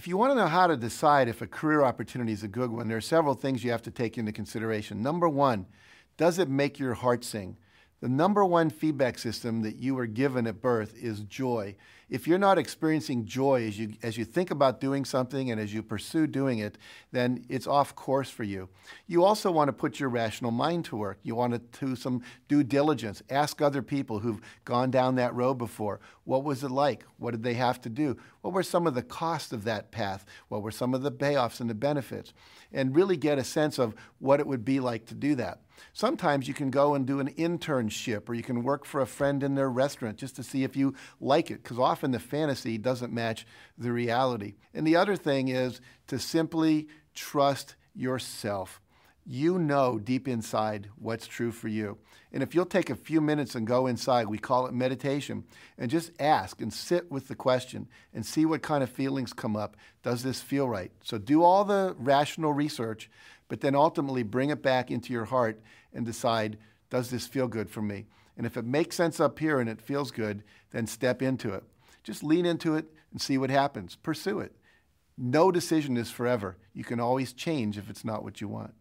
If you want to know how to decide if a career opportunity is a good one, there are several things you have to take into consideration. Number one, does it make your heart sing? The number one feedback system that you were given at birth is joy. If you're not experiencing joy as you, as you think about doing something and as you pursue doing it, then it's off course for you. You also want to put your rational mind to work. You want to do some due diligence. Ask other people who've gone down that road before. What was it like? What did they have to do? What were some of the costs of that path? What were some of the payoffs and the benefits? And really get a sense of what it would be like to do that. Sometimes you can go and do an internship or you can work for a friend in their restaurant just to see if you like it, because often the fantasy doesn't match the reality. And the other thing is to simply trust yourself. You know deep inside what's true for you. And if you'll take a few minutes and go inside, we call it meditation, and just ask and sit with the question and see what kind of feelings come up. Does this feel right? So do all the rational research, but then ultimately bring it back into your heart and decide, does this feel good for me? And if it makes sense up here and it feels good, then step into it. Just lean into it and see what happens. Pursue it. No decision is forever. You can always change if it's not what you want.